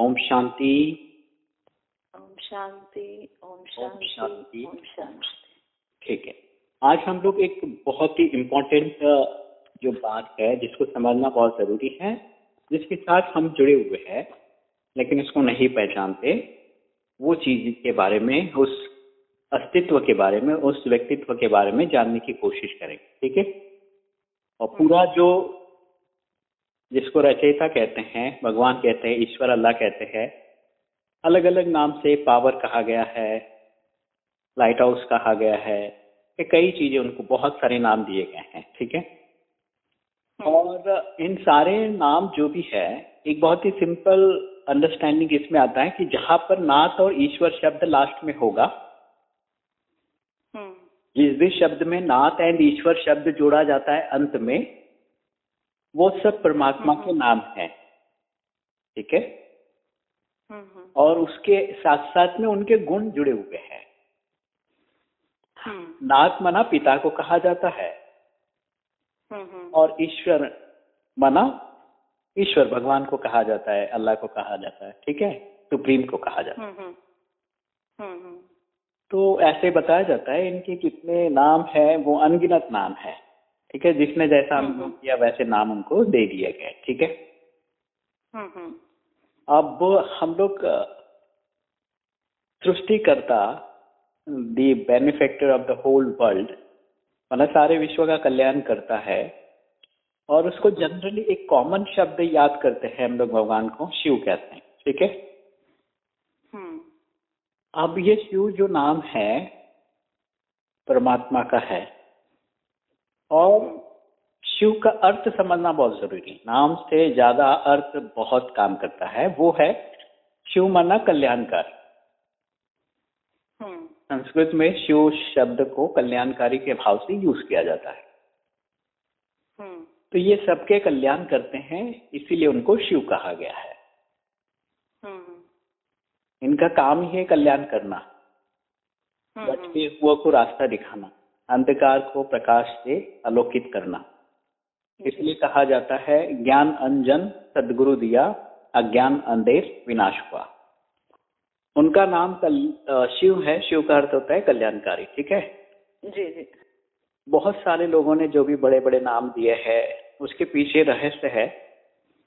ओम शांति। ओम शांति ओम शांति ओम शांति। ठीक है। आज हम लोग एक बहुत ही इम्पोर्टेंट जो बात है जिसको समझना बहुत ज़रूरी है जिसके साथ हम जुड़े हुए हैं लेकिन इसको नहीं पहचानते वो चीज़ के बारे में उस अस्तित्व के बारे में उस व्यक्तित्व के बारे में जानने की कोशिश करेंगे। ठीक है? और पूरा जो जिसको रचयिता कहते हैं भगवान कहते हैं ईश्वर अल्लाह कहते हैं अलग अलग नाम से पावर कहा गया है लाइट हाउस कहा गया है ये कई चीज़ें उनको बहुत सारे नाम दिए गए हैं ठीक है? और इन सारे नाम जो भी है एक बहुत ही सिंपल अंडरस्टैंडिंग इसमें आता है कि जहाँ पर नाथ और ईश्वर शब्द लास्ट में होगा हम्म। जिस भी शब्द में नाथ एंड ईश्वर शब्द जोड़ा जाता है अंत में वो सब परमात्मा के नाम है। ठीक है? हम्म हम्म। और उसके साथ साथ में उनके गुण जुड़े हुए हैं। हम्म। नाथ मना पिता को कहा जाता है। हम्म हम्म। और ईश्वर मना ईश्वर भगवान को कहा जाता है अल्लाह को कहा जाता है। ठीक है? सुप्रीम को कहा जाता है। हम्म हम्म। हम्म हम्म। तो ऐसे बताया जाता है इनके कितने नाम है वो अनगिनत नाम है। ठीक है जिसने जैसा हम्म, अनुभव किया वैसे नाम उनको दे दिया गया ठीक है? हम्म हम्म। अब हम लोग सृष्टिकर्ता the benefactor of the whole world मतलब सारे विश्व का कल्याण करता है और उसको जनरली एक कॉमन शब्द याद करते हैं हम लोग भगवान को शिव कहते हैं ठीक है? हम्म। अब ये शिव जो नाम है परमात्मा का है और शिव का अर्थ समझना बहुत ज़रूरी। है नाम से ज़्यादा अर्थ बहुत काम करता है। वो है शिव माना कल्याणकार। हम्म। संस्कृत में शिव शब्द को कल्याणकारी के भाव से यूज़ किया जाता है। हम्म। तो ये सबके कल्याण करते हैं इसीलिए उनको शिव कहा गया है। हम्म। इनका काम ही है कल्याण करना। भटके हुआ को रास्ता दिखाना। अंधकार को प्रकाश से आलोकित करना। इसलिए कहा जाता है ज्ञान अंजन सदगुरु दिया अज्ञान अंधेर विनाश हुआ। उनका नाम कल शिव है। शिव का अर्थ होता है कल्याणकारी ठीक है? जी जी। बहुत सारे लोगों ने जो भी बड़े बड़े नाम दिए हैं उसके पीछे रहस्य है।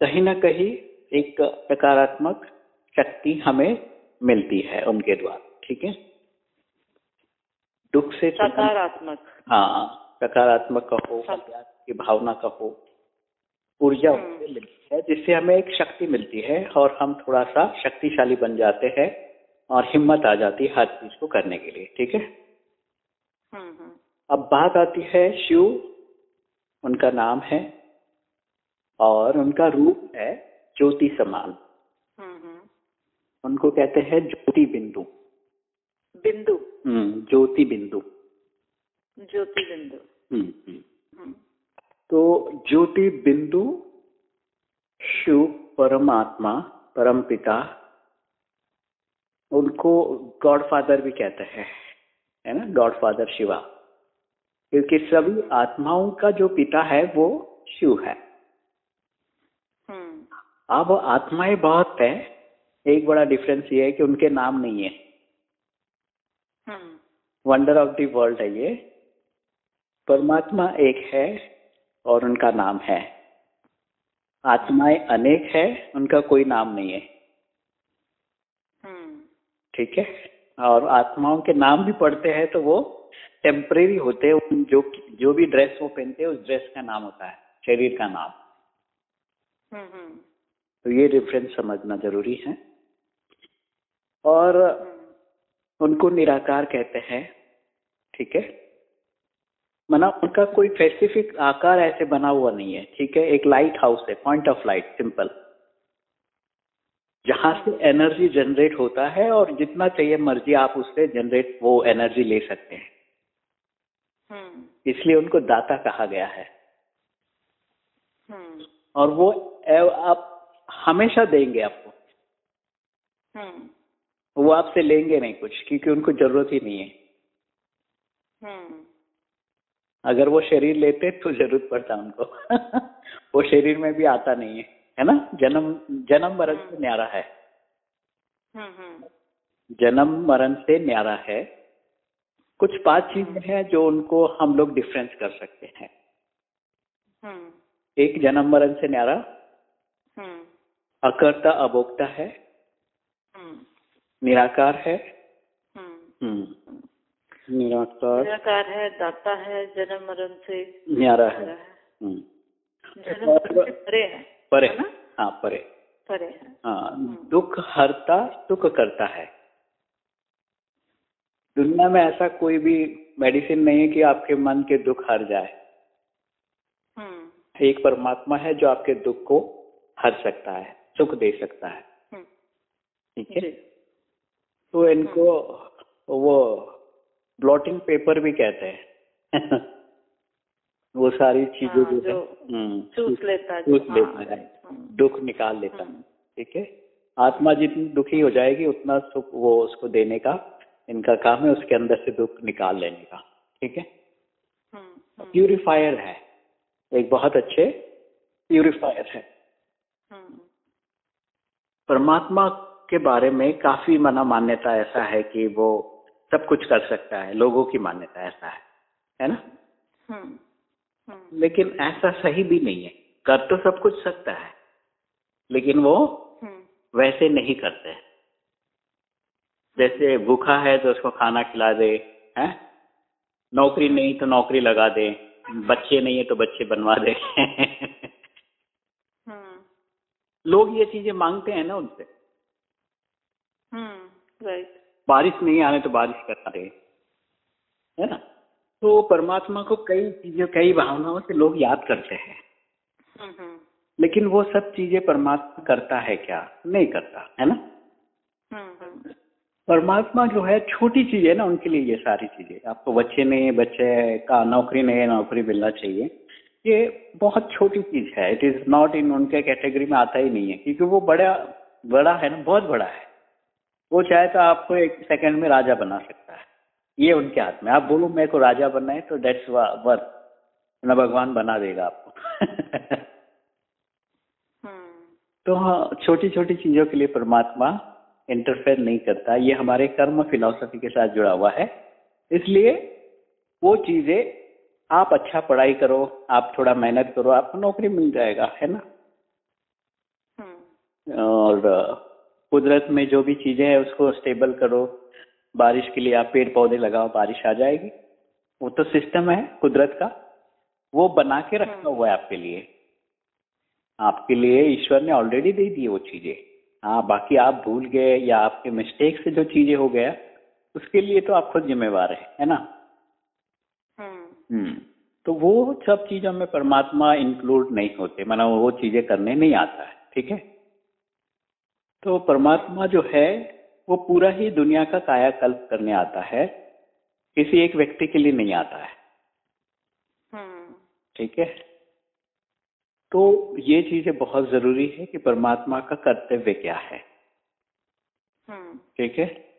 कहीं ना कहीं एक सकारात्मक शक्ति हमें मिलती है उनके द्वारा ठीक है? दुख से तो सकारात्मक। हाँ सकारात्मक कहो हाँ। की भावना कहो ऊर्जा हम्म। उससे मिलती है जिससे हमें एक शक्ति मिलती है और हम थोड़ा सा शक्तिशाली बन जाते हैं और हिम्मत आ जाती है हर चीज़ को करने के लिए ठीक है? हम्म हम्म। अब बात आती है शिव उनका नाम है और उनका रूप है ज्योति समान उनको कहते हैं ज्योति बिंदु बिंदु। हम्म, ज्योति बिंदु। ज्योति बिंदु। हम्म, हम्म। तो ज्योति बिंदु शिव परमात्मा परम पिता उनको गॉड फादर भी कहते हैं है ना? God father Shiva. क्योंकि सभी आत्माओं का जो पिता है वो शिव है। अब आत्माएँ बहुत है एक बड़ा डिफरेंस ये है कि उनके नाम नहीं है। वंडर ऑफ़ द वर्ल्ड है ये। परमात्मा एक है और उनका नाम है। आत्माएँ अनेक है उनका कोई नाम नहीं है। हम्म। ठीक है? और आत्माओं के नाम भी पढ़ते हैं तो वो टेम्परेरी होते हैं जो जो भी ड्रेस वो पहनते हैं उस ड्रेस का नाम होता है शरीर का नाम। हम्म हम्म। तो ये डिफरेंस समझना ज़रूरी है। और उनको निराकार कहते हैं ठीक है? मना उनका कोई स्पेसिफिक आकार ऐसे बना हुआ नहीं है ठीक है? एक लाइट हाउस है पॉइंट ऑफ़ लाइट सिंपल जहाँ से एनर्जी जनरेट होता है और जितना चाहिए मर्ज़ी आप उससे जनरेट वो एनर्जी ले सकते हैं। हम्म। इसलिए उनको दाता कहा गया है। हम्म। और वो आप हमेशा देंगे आपको। हम्म। वो आपसे लेंगे नहीं कुछ क्योंकि उनको ज़रूरत ही नहीं है। हम्म। अगर वो शरीर लेते तो ज़रूरत पड़ता उनको। वो शरीर में भी आता नहीं है है ना? जन्म जन्म मरण से न्यारा है। हम्म हम्म। जन्म मरण से न्यारा है। कुछ पाँच चीज़ें हैं जो उनको हम लोग डिफरेंस कर सकते हैं। हम्म। एक जन्म मरण से न्यारा। हम्म। अकर्ता अभोक्ता है। हम्म। निराकार है? हम्म। हम्म, निराकार। निराकार है दाता है जन्म मरण से न्यारा है। हम्म, जन्म मरण से परे है परे। हाँ परे। परे हाँ। दुख हरता सुख करता है। दुनिया में ऐसा कोई भी मेडिसिन नहीं है कि आपके मन के दुख हर जाए। एक परमात्मा है जो आपके दुख को हर सकता है सुख दे सकता है। ठीक है? तो इनको वो ब्लॉटिंग पेपर भी कहते हैं। वो सारी चीज़ें हाँ, जो है हम्म, चूस लेता है चूस हाँ, लेता है। हम्म, दुख निकाल लेता है हम्म, ठीक है? आत्मा जितनी दुखी हो जाएगी उतना सुख वो उसको देने का इनका काम है उसके अंदर से दुख निकाल लेने का ठीक है? हम्म, हम्म, प्यूरिफायर है एक बहुत अच्छे प्यूरिफायर है। हम्म, परमात्मा के बारे में काफ़ी मना मान्यता ऐसा है कि वो सब कुछ कर सकता है लोगों की मान्यता ऐसा है है ना? हम्म, हम्म, लेकिन ऐसा सही भी नहीं है। कर तो सब कुछ सकता है लेकिन वो हम्म, वैसे नहीं करते जैसे भूखा है तो उसको खाना खिला दे है? नौकरी नहीं तो नौकरी लगा दे बच्चे नहीं है तो बच्चे बनवा दे। लोग ये चीज़ें मांगते हैं ना उनसे। बारिश नहीं आने तो बारिश करा दे है ना? तो परमात्मा को कई चीज़ें कई भावनाओं से लोग याद करते हैं। हम्म, हम्म, लेकिन वो सब चीज़ें परमात्मा करता है क्या? नहीं करता है ना? हम्म, हम्म, परमात्मा जो है छोटी चीज़ है ना उनके लिए ये सारी चीज़ें। आपको बच्चे नहीं बच्चे का नौकरी नहीं नौकरी मिलना चाहिए। ये बहुत छोटी चीज़ है। इट इज़ नॉट इन उनके कैटेगरी में आता ही नहीं है क्योंकि वो बड़ा बड़ा है ना बहुत बड़ा है। वो चाहे तो आपको एक सेकंड में राजा बना सकता है। ये उनके हाथ में। आप बोलो मेरे को राजा बनना है तो डेट्स वर्थ ना भगवान बना देगा आपको। हम्म, तो हाँ छोटी छोटी चीज़ों के लिए परमात्मा इंटरफेयर नहीं करता। ये हमारे कर्म फिलॉसफी के साथ जुड़ा हुआ है। इसलिए वो चीज़ें आप अच्छा पढ़ाई करो आप थोड़ा मेहनत करो आपको नौकरी मिल जाएगा है ना? हम्म, और कुदरत में जो भी चीज़ें हैं उसको स्टेबल करो। बारिश के लिए आप पेड़ पौधे लगाओ बारिश आ जाएगी। वो तो सिस्टम है कुदरत का। वो बना के रखा हुआ है आपके लिए। आपके लिए ईश्वर ने ऑलरेडी दे दी वो चीज़ें। हाँ बाकी आप भूल गए या आपके मिस्टेक से जो चीज़ें हो गया उसके लिए तो आप खुद जिम्मेवार है है ना? हम्म, हम्म। तो वो सब चीज़ों में परमात्मा इंक्लूड नहीं होते। माना वो चीज़ें करने नहीं आता है ठीक है? तो परमात्मा जो है वो पूरा ही दुनिया का कायाकल्प करने आता है। किसी एक व्यक्ति के लिए नहीं आता है। हम्म, ठीक है? तो ये चीज़ें बहुत ज़रूरी है कि परमात्मा का कर्तव्य क्या है। हम्म, ठीक है?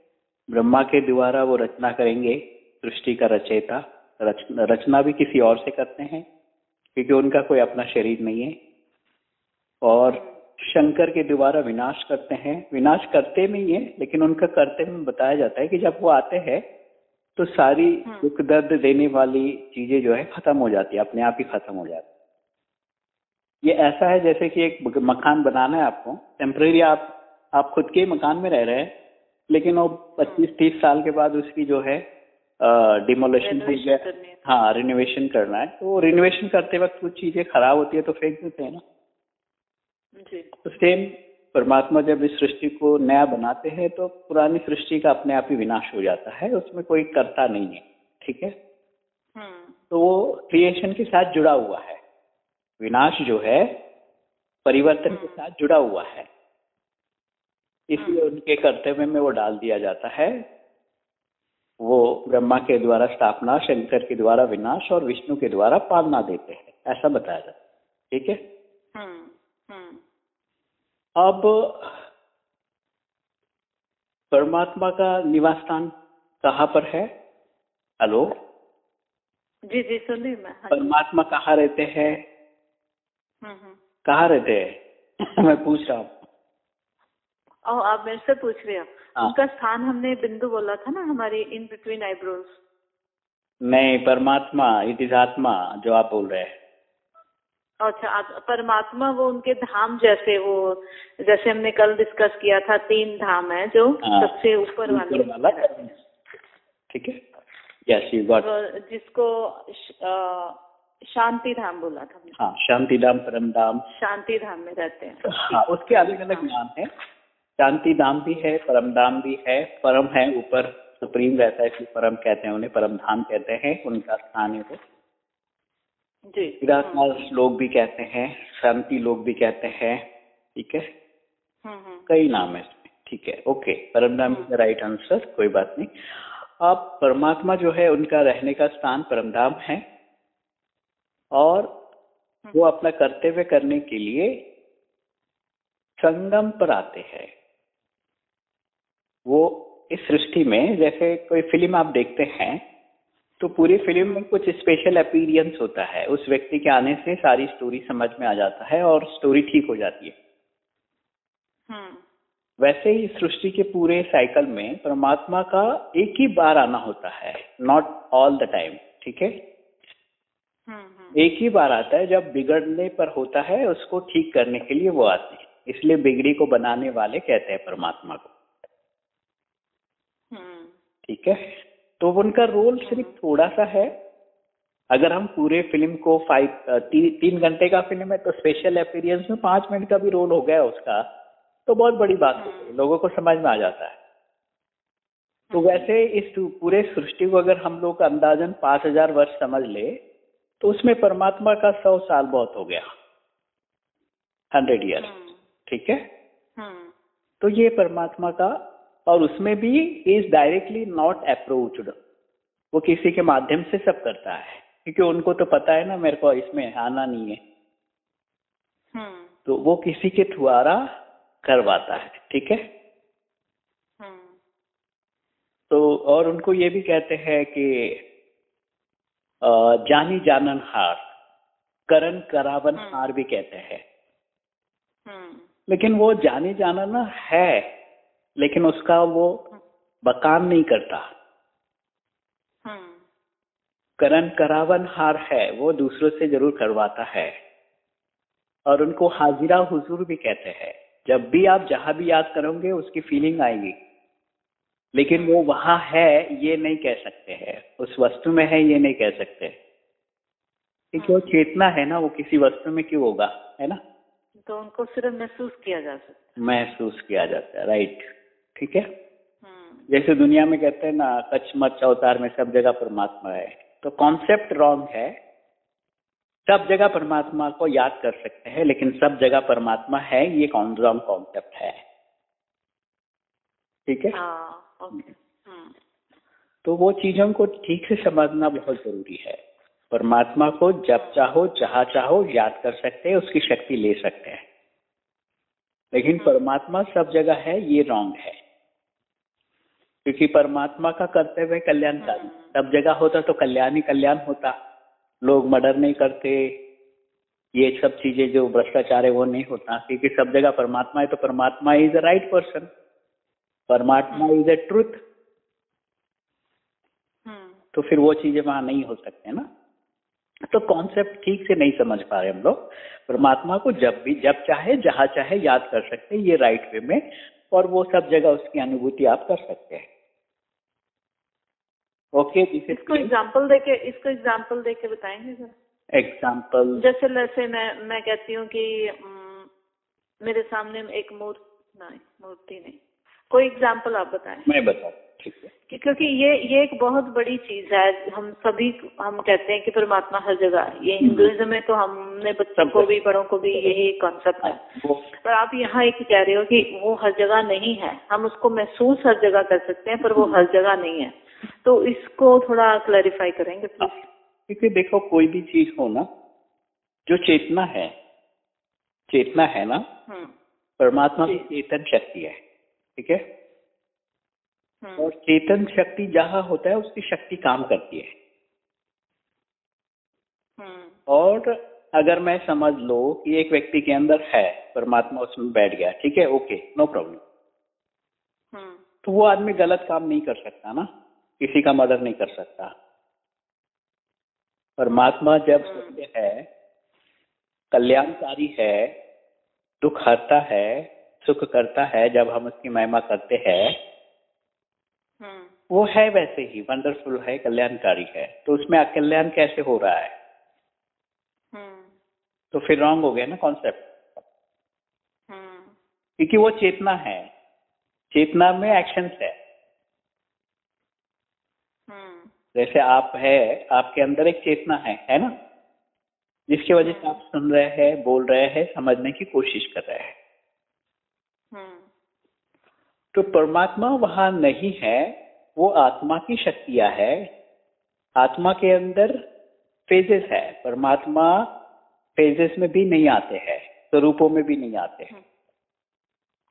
ब्रह्मा के द्वारा वो रचना करेंगे सृष्टि का रचयिता रच, रचना भी किसी और से करते हैं क्योंकि उनका कोई अपना शरीर नहीं है। और शंकर के द्वारा विनाश करते हैं। विनाश करते नहीं है लेकिन उनका करते में बताया जाता है कि जब वो आते हैं तो सारी हम्म। दुख दर्द देने वाली चीज़ें जो है खत्म हो जाती है अपने आप ही खत्म हो जाती है। ये ऐसा है जैसे कि एक मकान बनाना है आपको। टेम्परेरी आप आप खुद के मकान में रह रहे हैं लेकिन वो पच्चीस तीस साल के बाद उसकी जो है डिमोलेशन हो है। हाँ रिनोवेशन करना है। तो रिनोवेशन करते वक्त कुछ चीज़ें खराब होती है तो फेंक देते हैं ना। जी। तो सेम परमात्मा जब इस सृष्टि को नया बनाते हैं तो पुरानी सृष्टि का अपने आप ही विनाश हो जाता है उसमें कोई करता नहीं है ठीक है? हम्म, तो वो क्रिएशन के साथ जुड़ा हुआ है। विनाश जो है परिवर्तन के साथ जुड़ा हुआ है। इसलिए उनके कर्तव्य में वो डाल दिया जाता है। वो ब्रह्मा के द्वारा स्थापना शंकर के द्वारा विनाश और विष्णु के द्वारा पालना देते हैं ऐसा बताया जाता है ठीक है? हम्म, हम्म, अब परमात्मा का निवास स्थान कहाँ पर है? हेलो? जी जी सुन सुनिए मैं हाँ परमात्मा कहाँ रहते हैं? हम्म, हम्म, कहाँ रहते हैं? मैं पूछ रहा हूँ। आप मेरे से पूछ रहे हो? हाँ। उनका स्थान हमने बिंदु बोला था ना हमारी इन बिटवीन आईब्रोज नहीं परमात्मा इट इज़ आत्मा जो आप बोल रहे हैं। अच्छा परमात्मा वो उनके धाम जैसे वो जैसे हमने कल डिस्कस किया था तीन धाम है जो हाँ। सबसे ऊपर वाले। वाला ठीक है? यस यू गॉट जिसको शांति धाम बोला था हाँ शांति धाम परम धाम। शांति धाम में रहते हैं। हाँ उसके अलग अलग नाम है। शांति धाम भी है परम धाम भी है। परम है ऊपर सुप्रीम रहता है इसलिए परम कहते हैं उन्हें परम धाम कहते हैं उनका स्थान है वो। जी। लोग भी कहते हैं शांति लोग भी कहते हैं ठीक है? हम्म हम्म कई नाम है इसमें ठीक है okay. Param Dham is the right answer कोई बात नहीं। अब परमात्मा जो है उनका रहने का स्थान परम धाम है और वो अपना कर्तव्य करने के लिए संगम पर आते हैं। वो इस सृष्टि में जैसे कोई फ़िल्म आप देखते हैं तो पूरी फ़िल्म में कुछ स्पेशल अपीरियंस होता है। उस व्यक्ति के आने से सारी स्टोरी समझ में आ जाता है और स्टोरी ठीक हो जाती है। हम्म। वैसे ही सृष्टि के पूरे साइकिल में परमात्मा का एक ही बार आना होता है नॉट ऑल द टाइम ठीक है? हम्म हम्म। एक ही बार आता है जब बिगड़ने पर होता है उसको ठीक करने के लिए वो आते हैं। इसलिए बिगड़ी को बनाने वाले कहते हैं परमात्मा को। ठीक है? तो उनका रोल सिर्फ़ थोड़ा सा है। अगर हम पूरे फ़िल्म को फाइव ती, तीन घंटे का फ़िल्म है तो स्पेशल अपीरियंस में पाँच मिनट का भी रोल हो गया उसका तो बहुत बड़ी बात हो। लोगों को समझ में आ जाता है। तो वैसे इस पूरे सृष्टि को अगर हम लोग अंदाजन पाँच हज़ार वर्ष समझ ले तो उसमें परमात्मा का सौ साल बहुत हो गया। Hundred year hmm. ठीक है? हम्म। तो ये परमात्मा का और उसमें भी इज़ डायरेक्टली नॉट अप्रोच्ड वो किसी के माध्यम से सब करता है क्योंकि उनको तो पता है ना मेरे को इसमें आना नहीं है। हम्म। तो वो किसी के द्वारा करवाता है ठीक है? हम्म। तो और उनको ये भी कहते हैं कि जानी जानन हार करण करावन हम्म। हार भी कहते हैं। लेकिन वो जानी जानना है लेकिन उसका वो बकान नहीं करता। हम्म। करण करावन हार है वो दूसरों से ज़रूर करवाता है। और उनको हाजिरा हुजूर भी कहते हैं। जब भी आप जहाँ भी याद करोगे उसकी फीलिंग आएगी। लेकिन वो वहाँ है ये नहीं कह सकते हैं। उस वस्तु में है ये नहीं कह सकते। क्योंकि वो चेतना है ना वो किसी वस्तु में क्यों होगा है ना? तो उनको सिर्फ़ महसूस किया जा सकता महसूस किया जाता है राइट ठीक है? है जैसे दुनिया में कहते हैं ना कच्छ मच्छ अवतार में सब जगह परमात्मा है। तो कॉन्सेप्ट रॉन्ग है। सब जगह परमात्मा को याद कर सकते हैं लेकिन सब जगह परमात्मा है ये कौन रॉन्ग कॉन्सेप्ट है। ठीक है? हाँ हम्म। तो वो चीज़ों को ठीक से समझना बहुत ज़रूरी है। परमात्मा को जब चाहो जहाँ चाहो याद कर सकते हैं उसकी शक्ति ले सकते हैं। लेकिन परमात्मा सब जगह है ये रॉन्ग है। क्योंकि परमात्मा का कर्तव्य है कल्याणकारी। सब जगह होता तो कल्याण ही कल्याण होता। लोग मर्डर नहीं करते। ये सब चीज़ें जो भ्रष्टाचार है वो नहीं होता। क्योंकि सब जगह परमात्मा है तो परमात्मा इज़ अ राइट पर्सन परमात्मा इज़ अ ट्रुथ तो फिर वो चीज़ें वहाँ नहीं हो सकते ना। तो कॉन्सेप्ट ठीक से नहीं समझ पा रहे हम लोग। परमात्मा को जब भी जब चाहे जहाँ चाहे याद कर सकते हैं ये राइट वे में। और वो सब जगह उसकी अनुभूति आप कर सकते हैं। ओके इसको एग्जांपल देके इसको एग्जांपल देके बताएँगे सर? एग्ज़ाम्पल जैसे जैसे मैं मैं कहती हूँ कि मेरे सामने एक मूर्ति नहीं मूर्ति नहीं। कोई एग्जांपल आप बताएँ। मैं बताऊँ ठीक है। कि- क्योंकि ये ये एक बहुत बड़ी चीज़ है। हम सभी हम कहते हैं कि परमात्मा हर जगह है। ये हिंदुइज्म में तो हमने बच्चों को भी बड़ों को भी यही कॉन्सेप्ट है। पर आप यहाँ एक कह रहे हो कि वो हर जगह नहीं है। हम उसको महसूस हर जगह कर सकते हैं पर वो हर जगह नहीं है। तो इसको थोड़ा क्लैरिफाई करेंगे प्लीज़ क्योंकि देखो कोई भी चीज़ हो ना जो चेतना है चेतना है ना हम्म। परमात्मा की चेतन शक्ति है ठीक है? हम्म। और चेतन शक्ति जहाँ होता है उसकी शक्ति काम करती है। हम्म। और अगर मैं समझ लो कि एक व्यक्ति के अंदर है परमात्मा उसमें बैठ गया ठीक है? Okay no problem. तो वो आदमी गलत काम नहीं कर सकता ना? किसी का मदद नहीं कर सकता। परमात्मा जब। सत्य है कल्याणकारी है दुख हरता है सुख करता है जब हम उसकी महिमा करते हैं हम्म। वो है वैसे ही वंडरफुल है कल्याणकारी है। तो उसमें अकल्याण कैसे हो रहा है? हम्म। तो फिर रॉन्ग हो गया ना कॉन्सेप्ट हम्म। क्योंकि वो चेतना है। चेतना में एक्शन है हम्म जैसे आप है आपके अंदर एक चेतना है है ना? जिसकी वजह से आप सुन रहे हैं बोल रहे हैं समझने की कोशिश कर रहे हैं। हम्म। तो परमात्मा वहाँ नहीं है वो आत्मा की शक्तियाँ है। आत्मा के अंदर फेजेस है परमात्मा फेजेस में भी नहीं आते हैं स्वरूपों में भी नहीं आते हैं।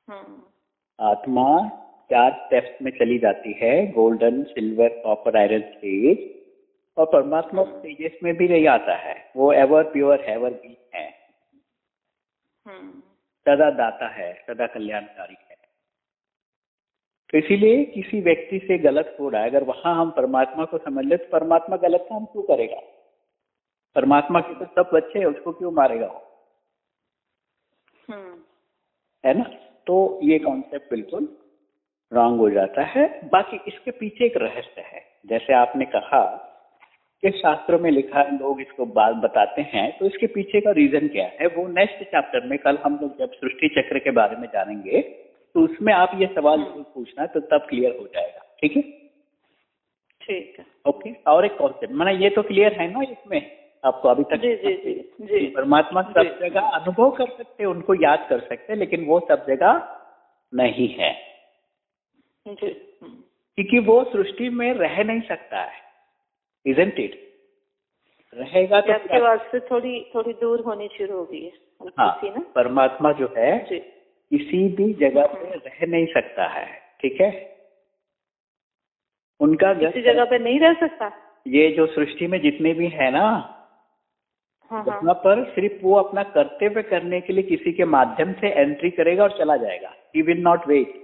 हम्म। आत्मा चार स्टेप्स में चली जाती है golden silver copper iron stage और परमात्मा स्टेजेस में भी नहीं आता है। वो एवर प्योर एवर बी है। सदा दाता है सदा कल्याणकारी है। तो इसीलिए किसी व्यक्ति से गलत हो रहा है अगर वहाँ हम परमात्मा को समझ ले तो परमात्मा गलत काम क्यों करेगा? परमात्मा के तो सब बच्चे है उसको क्यों मारेगा वो? हम्म। है ना? तो ये कॉन्सेप्ट बिल्कुल रॉन्ग हो जाता है। बाकी इसके पीछे एक रहस्य है। जैसे आपने कहा कि शास्त्रों में लिखा है लोग इसको बात बताते हैं तो इसके पीछे का रीजन क्या है? वो नेक्स्ट चैप्टर में कल हम लोग जब सृष्टि चक्र के बारे में जानेंगे तो उसमें आप ये सवाल ज़रूर पूछना तो तब क्लियर हो जाएगा। ठीक है? ठीक है। ओके और एक कॉन्सेप्ट मैंने ये तो क्लियर है ना इसमें? आपको अभी तक जी जी जी जी। परमात्मा सब जगह अनुभव कर सकते हैं उनको याद कर सकते हैं लेकिन वो सब जगह नहीं है। क्योंकि वो सृष्टि में रह नहीं सकता है इजेंट इट रहेगा तो आपके वास्ते थोड़ी थोड़ी दूर होनी शुरू हो गई है हाँ परमात्मा जो है किसी भी जगह पे रह नहीं सकता है ठीक है? उनका किसी जगह पे नहीं रह सकता? ये जो सृष्टि में जितने भी है ना हाँ हाँ। पर सिर्फ़ वो अपना कर्तव्य करने के लिए किसी के माध्यम से एंट्री करेगा और चला जाएगा he will not wait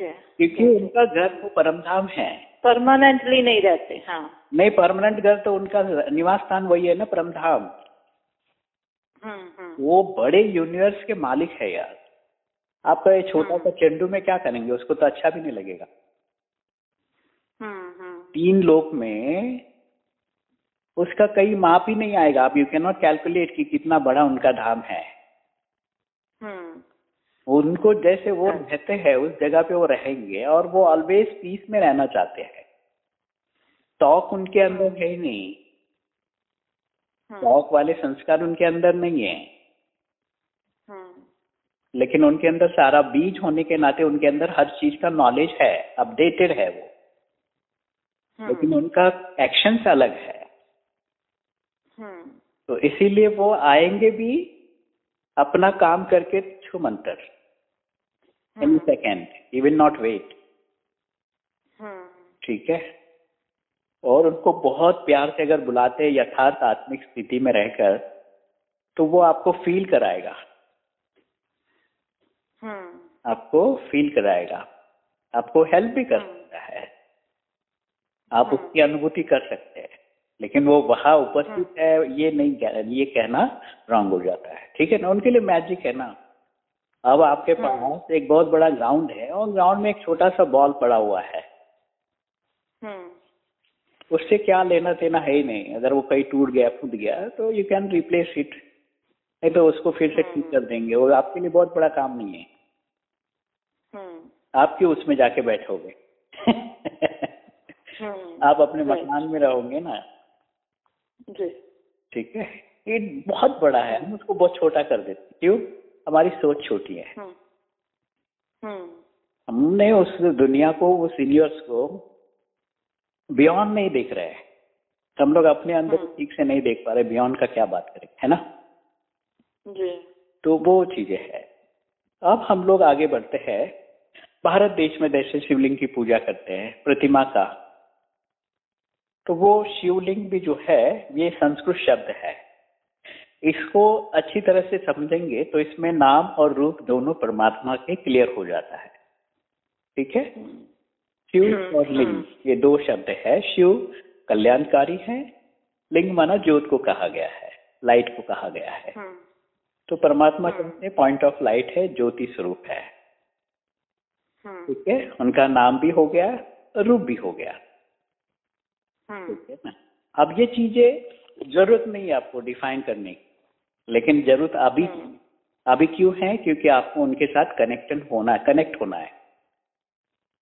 okay क्योंकि उनका घर वो परमधाम है। परमानेंटली नहीं रहते हाँ। नहीं परमानेंट घर तो उनका निवास स्थान वही है ना परमधाम। हम्म हम्म। वो बड़े यूनिवर्स के मालिक है यार। आपका ये छोटा सा चेंडू में क्या करेंगे? उसको तो अच्छा भी नहीं लगेगा। हम्म हम्म। तीन लोक में उसका कई माप ही नहीं आएगा। आप यू कैन नॉट कैलकुलेट कि कितना बड़ा उनका धाम है। हम्म उनको जैसे वो रहते हैं उस जगह पे वो रहेंगे और वो ऑलवेज पीस में रहना चाहते हैं। टॉक उनके अंदर है। ही नहीं। हम्म टॉक वाले संस्कार उनके अंदर नहीं है। लेकिन उनके अंदर सारा बीज होने के नाते उनके अंदर हर चीज़ का नॉलेज है अपडेटेड है वो। लेकिन उनका एक्शन अलग है। तो इसीलिए वो आएँगे भी अपना काम करके छू any second he will not wait ठीक है? और उनको बहुत प्यार से अगर बुलाते हैं यथार्थ आत्मिक स्थिति में रहकर तो वो आपको फील कराएगा। हम्म आपको फील कराएगा। आपको हेल्प भी कर सकता है। आप उसकी अनुभूति कर सकते हैं। लेकिन वो वहाँ उपस्थित है ये नहीं कह ये कहना रॉन्ग हो जाता है। ठीक है ना? उनके लिए मैजिक है ना? अब आपके पास एक बहुत बड़ा ग्राउंड है और ग्राउंड में एक छोटा सा बॉल पड़ा हुआ है। हम्म। उससे क्या लेना देना है ही नहीं। अगर वो कहीं टूट गया फूट गया तो यू कैन रिप्लेस इट नहीं तो उसको फिर से ठीक कर देंगे। वो आपके लिए बहुत बड़ा काम नहीं है। हम्म। आप क्यों उसमें जाके बैठोगे? हम्म। आप अपने मकान में रहोगे ना। जी। ठीक है? ये बहुत बड़ा है। हम उसको बहुत छोटा कर देते क्यों? हमारी सोच छोटी है। हम्म। हम्म। हमने उस दुनिया को उस यूनिवर्स को बियॉन्ड नहीं देख रहे हैं। तो हम लोग अपने अंदर हम्म। ठीक से नहीं देख पा रहे बियॉन्ड का क्या बात करें है ना? जी। तो वो चीज़ें है। अब हम लोग आगे बढ़ते हैं। भारत देश में जैसे शिवलिंग की पूजा करते हैं प्रतिमा का। तो वो शिवलिंग भी जो है ये संस्कृत शब्द है। इसको अच्छी तरह से समझेंगे तो इसमें नाम और रूप दोनों परमात्मा के क्लियर हो जाता है। ठीक है? शिव हम्म, और लिंग हम्म। ये दो शब्द है। शिव कल्याणकारी है लिंग माना ज्योत को कहा गया है लाइट को कहा गया है। हम्म, तो परमात्मा। कहते हैं पॉइंट ऑफ़ लाइट है ज्योति स्वरूप है। ठीक है? उनका नाम भी हो गया रूप भी हो गया। ठीक है ना? अब ये चीज़ें ज़रूरत नहीं है आपको डिफाइन करने की। लेकिन ज़रूरत अभी हम्म, अभी क्यों है? क्योंकि आपको उनके साथ कनेक्शन होना है कनेक्ट होना है।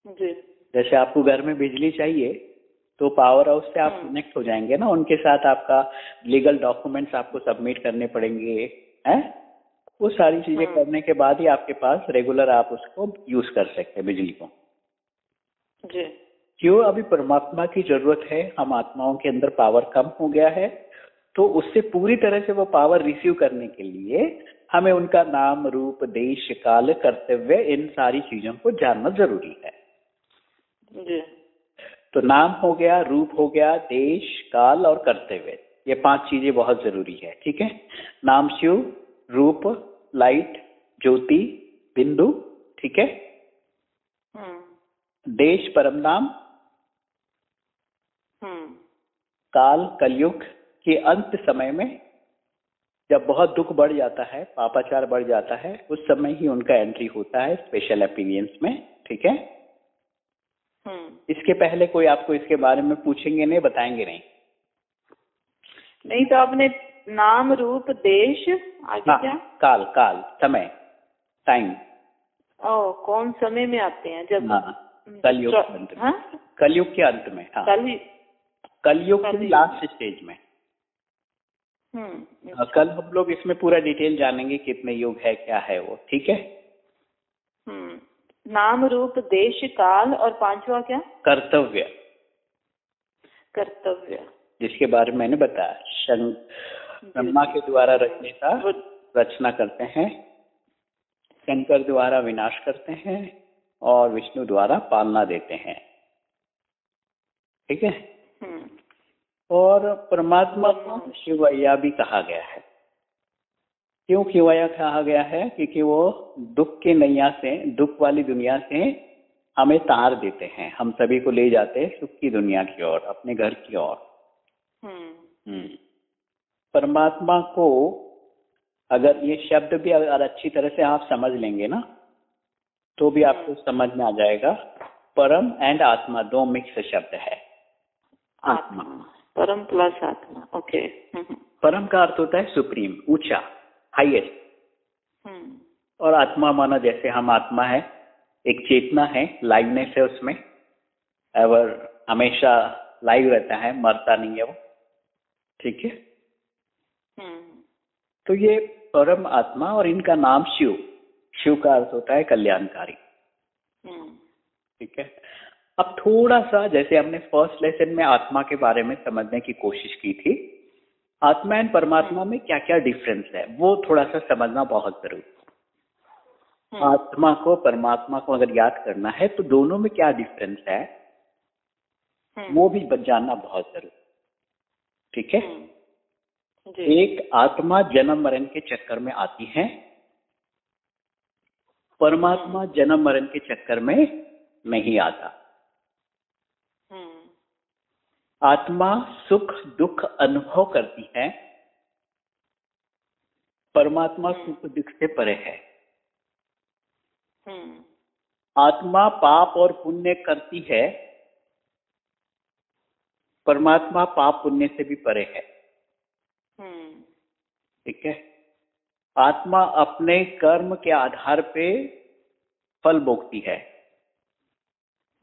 जी। जैसे आपको घर में बिजली चाहिए तो पावर हाउस से आप हम्म। कनेक्ट हो जाएँगे ना उनके साथ आपका लीगल डॉक्यूमेंट्स आपको सबमिट करने पड़ेंगे हैं? वो सारी चीज़ें हम्म। करने के बाद ही आपके पास रेगुलर आप उसको यूज़ कर सकते हैं बिजली को। जी। क्यों? अभी परमात्मा की ज़रूरत है हम आत्माओं के अंदर पावर कम हो गया है तो उससे पूरी तरह से वो पावर रिसीव करने के लिए हमें उनका नाम रूप देश काल कर्तव्य इन सारी चीज़ों को जानना ज़रूरी है। जी। तो नाम हो गया रूप हो गया देश काल और कर्तव्य। ये पाँच चीज़ें बहुत ज़रूरी है ठीक है? नाम शिव रूप लाइट ज्योति बिंदु ठीक है? हम्म। देश परम नाम। हम्म। काल कलयुग के अंत समय में जब बहुत दुख बढ़ जाता है पापाचार बढ़ जाता है उस समय ही उनका एंट्री होता है स्पेशल अपीरियंस में ठीक है? हम्म। इसके पहले कोई आपको इसके बारे में पूछेंगे नहीं बताएँगे नहीं। नहीं तो आपने नाम रूप देश आगे हाँ, क्या? काल काल समय टाइम ओ कौन समय में आते हैं? जब हाँ कलयुग के अंत में। हाँ कलयुग के अंत में हाँ। कलयुग के कलयुग। लास्ट स्टेज में। हम्म हाँ, कल हम लोग इसमें पूरा डिटेल जानेंगे कितने योग है क्या है वो ठीक है? हम्म नाम रूप देश काल और पांचवा क्या? कर्तव्य। कर्तव्य। जिसके बारे में मैंने बताया ब्रह्मा के द्वारा रचने का रचना करते हैं शंकर द्वारा विनाश करते हैं और विष्णु द्वारा पालना देते हैं। ठीक है? हम्म। और परमात्मा को शिवैया भी कहा गया है। क्यों शिवैया कहा गया है? क्योंकि वो दुख के नैया से दुख वाली दुनिया से हमें तार देते हैं। हम सभी को ले जाते हैं सुख की दुनिया की ओर अपने घर की ओर। हम्म। हम्म। परमात्मा को अगर ये शब्द भी अगर अच्छी तरह से आप समझ लेंगे ना तो भी आपको समझ में आ जाएगा। परम एंड आत्मा दो मिक्स शब्द है। आत्मा। परम प्लस आत्मा ओके हम्म परम का अर्थ होता है सुप्रीम ऊँचा हाईएस्ट हम्म। और आत्मा माना जैसे हम आत्मा है एक चेतना है लाइवनेस है उसमें। और हमेशा लाइव रहता है मरता नहीं है वो। ठीक है? हम्म। तो ये परम आत्मा और इनका नाम शिव। शिव का अर्थ होता है कल्याणकारी। हम्म। ठीक है? अब थोड़ा सा जैसे हमने फ़र्स्ट लेसन में आत्मा के बारे में समझने की कोशिश की थी आत्मा एंड परमात्मा में क्या क्या डिफरेंस है वो थोड़ा सा समझना बहुत ज़रूरी है। हम्म। आत्मा को परमात्मा को अगर याद करना है तो दोनों में क्या डिफरेंस है हम्म। वो भी जानना बहुत ज़रूरी ठीक है? हम्म, एक आत्मा जन्म मरण के चक्कर में आती है परमात्मा जन्म मरण के चक्कर में नहीं आता हम्म आत्मा सुख दुख अनुभव करती है परमात्मा। सुख दुख से परे है। हम्म। आत्मा पाप और पुण्य करती है परमात्मा पाप पुण्य से भी परे है। हम्म। ठीक है? आत्मा अपने कर्म के आधार पे फल भोगती है।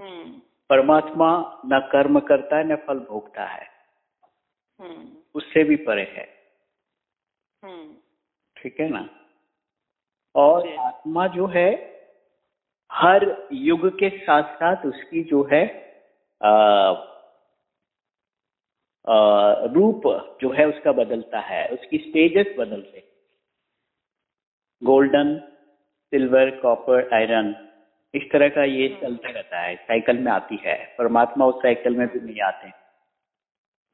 हम्म। परमात्मा न कर्म करता है न फल भोगता है। हम्म। उससे भी परे है। हम्म। ठीक है ना? और आत्मा जो है हर युग के साथ साथ उसकी जो है आ, आ, रूप जो है उसका बदलता है। उसकी स्टेजेस बदलते गोल्डन सिल्वर कॉपर आयरन इस तरह का ये चलता रहता है साइकिल में आती है परमात्मा उस साइकिल में भी नहीं आते।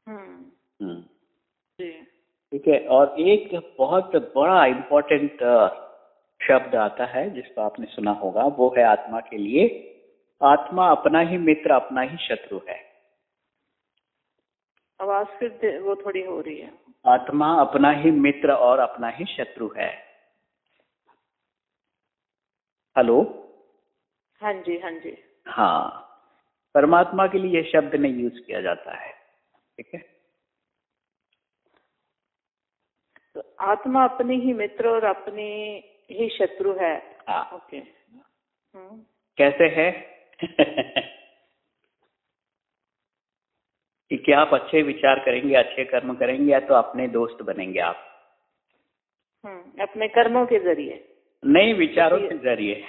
हम्म। हम्म, ठीक ठीक है और एक बहुत बड़ा इम्पोर्टेंट शब्द आता है जिसको आपने सुना होगा वो है आत्मा के लिए आत्मा अपना ही मित्र अपना ही शत्रु है। आवाज़ फिर वो थोड़ी हो रही है। आत्मा अपना ही मित्र और अपना ही शत्रु है। हेलो? हाँ जी हाँ जी। हाँ परमात्मा के लिए यह शब्द नहीं यूज़ किया जाता है ठीक है? तो आत्मा अपने ही मित्र और अपनी ही शत्रु है। हाँ। ओके। हम्म। कैसे है? कि क्या आप अच्छे विचार करेंगे अच्छे कर्म करेंगे या तो अपने दोस्त बनेंगे आप? हम्म, अपने कर्मों के ज़रिए। नहीं विचारों के ज़रिए।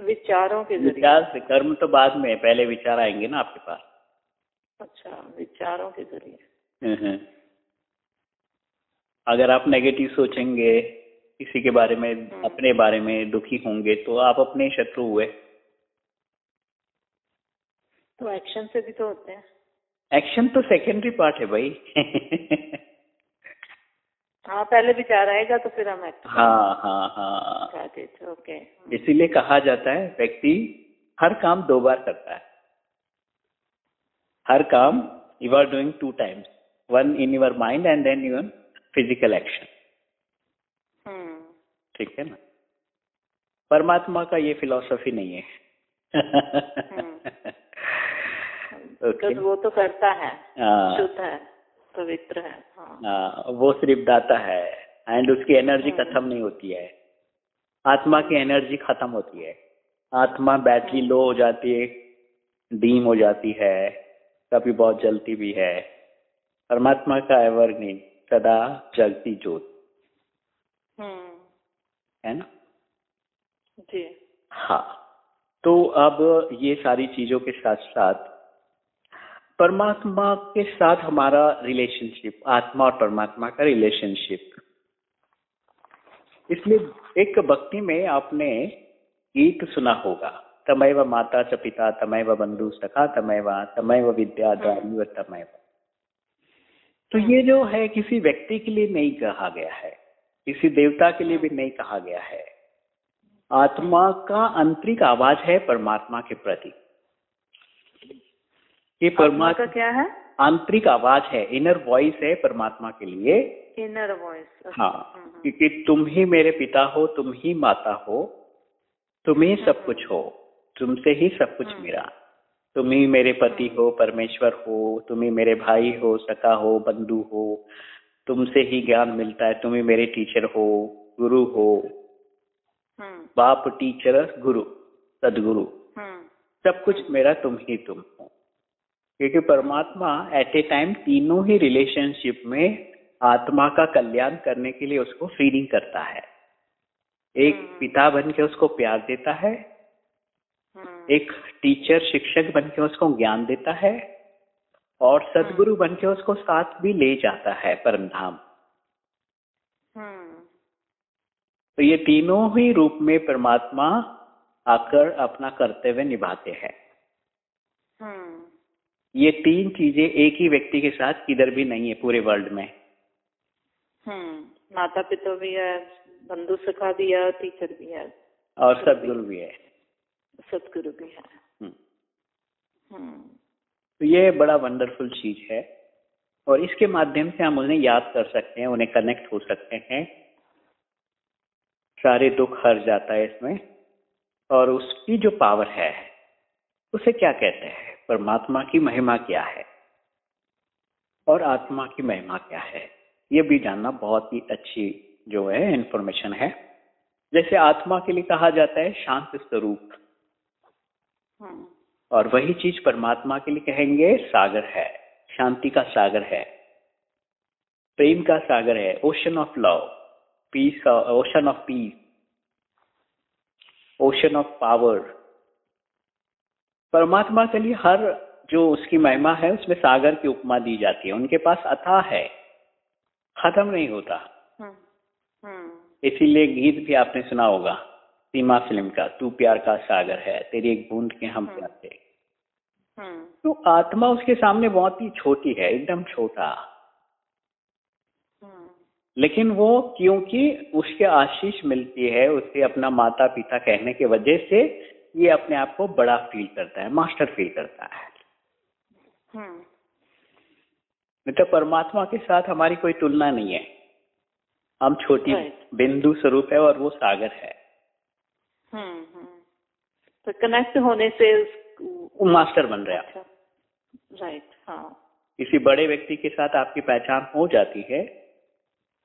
विचारों के ज़रिए। विचार से कर्म तो बाद में पहले विचार आएँगे ना आपके पास। अच्छा विचारों के ज़रिए। हम्म, हम्म। अगर आप नेगेटिव सोचेंगे किसी के बारे में अपने बारे में दुखी होंगे तो आप अपने शत्रु हुए। तो एक्शन से भी तो होते हैं। एक्शन तो सेकेंडरी पार्ट है भाई। हाँ पहले विचार आएगा तो फिर हम एक्ट हाँ। हाँ हाँ ओके। इसीलिए कहा जाता है व्यक्ति हर काम दो बार करता है। हर काम you are doing two times one in your mind and then your physical action ठीक है ना? परमात्मा का ये फिलॉसफी नहीं है। हम्म। okay. वो तो करता है हाँ। शुद्ध है। पवित्र है हाँ। हाँ, वो सिर्फ़ दाता है एंड उसकी एनर्जी हम्म। खत्म नहीं होती है आत्मा की एनर्जी खत्म होती है आत्मा बैटरी लो। हो जाती है डीम हो जाती है कभी बहुत जलती भी है परमात्मा का एवरग्रीन सदा जगती जोत हम्म। है ना जी हाँ तो अब ये सारी चीज़ों के साथ साथ परमात्मा के साथ हमारा रिलेशनशिप आत्मा और परमात्मा का रिलेशनशिप इसलिए एक भक्ति में आपने गीत सुना होगा तमय व माता च पिता तमय व बंधु सखा तमय व विद्या द्वारी व तमय व तो ये जो है, किसी व्यक्ति के लिए नहीं कहा गया है, किसी देवता के लिए भी नहीं कहा गया है। आत्मा का आंतरिक आवाज़ है परमात्मा के प्रति। कि परमात्मा का क्या है? आंतरिक आवाज़ है इनर वॉइस है परमात्मा के लिए। इनर वॉइस हाँ हम्म, हम्म। क्योंकि तुम ही मेरे पिता हो तुम ही माता हो तुम ही सब हम्म, कुछ हो तुमसे ही सब कुछ मेरा। तुम ही मेरे पति हो परमेश्वर हो तुम ही मेरे भाई हो सका हो बंधु हो तुमसे ही ज्ञान मिलता है तुम ही मेरे टीचर हो गुरु हो। बाप टीचर गुरु सदगुरु। सब कुछ मेरा तुम ही तुम हो। क्योंकि परमात्मा एट ए टाइम तीनों ही रिलेशनशिप में आत्मा का कल्याण करने के लिए उसको फीडिंग करता है एक हम्म। पिता बन के उसको प्यार देता है हम्म। एक टीचर शिक्षक बन के उसको ज्ञान देता है और सदगुरु हम्म। बन के उसको साथ भी ले जाता है परमधाम तो ये तीनों ही रूप में परमात्मा आकर अपना कर्तव्य निभाते हैं ये तीन चीज़ें एक ही व्यक्ति के साथ किधर भी नहीं है पूरे वर्ल्ड में। हम्म माता पिता भी है बंधु सखा भी है टीचर भी है। और सदगुरु भी। है। सदगुरु भी है। हम्म। हम्म। तो ये बड़ा वंडरफुल चीज़ है। और इसके माध्यम से हम उन्हें याद कर सकते हैं उन्हें कनेक्ट हो सकते हैं। सारे दुख हर जाता है इसमें। और उसकी जो पावर है उसे क्या कहते हैं? परमात्मा की महिमा क्या है? और आत्मा की महिमा क्या है? ये भी जानना बहुत ही अच्छी जो है इंफॉर्मेशन है। जैसे आत्मा के लिए कहा जाता है शांत स्वरूप। हम्म। और वही चीज़ परमात्मा के लिए कहेंगे सागर है। शांति का सागर है। प्रेम का सागर है। Ocean of love peace ocean of peace ocean of power परमात्मा के लिए हर जो उसकी महिमा है उसमें सागर की उपमा दी जाती है। उनके पास अथा है। खत्म नहीं होता। हम्म, हम्म। इसीलिए गीत भी आपने सुना होगा सीमा फ़िल्म का तू प्यार का सागर है तेरी एक बूंद के हम हम्म। प्यार थे। तो आत्मा उसके सामने बहुत ही छोटी है एकदम छोटा। लेकिन वो क्योंकि उसके आशीष मिलती है उसे अपना माता पिता कहने के वजह से ये अपने आप को बड़ा फील करता है मास्टर फील करता है। हम्म। नहीं तो परमात्मा के साथ हमारी कोई तुलना नहीं है। हम छोटी बिंदु स्वरूप है और वो सागर है। हम्म हम्म। तो कनेक्ट होने से उस- मास्टर बन रहा अच्छा। राइट हाँ। किसी बड़े व्यक्ति के साथ आपकी पहचान हो जाती है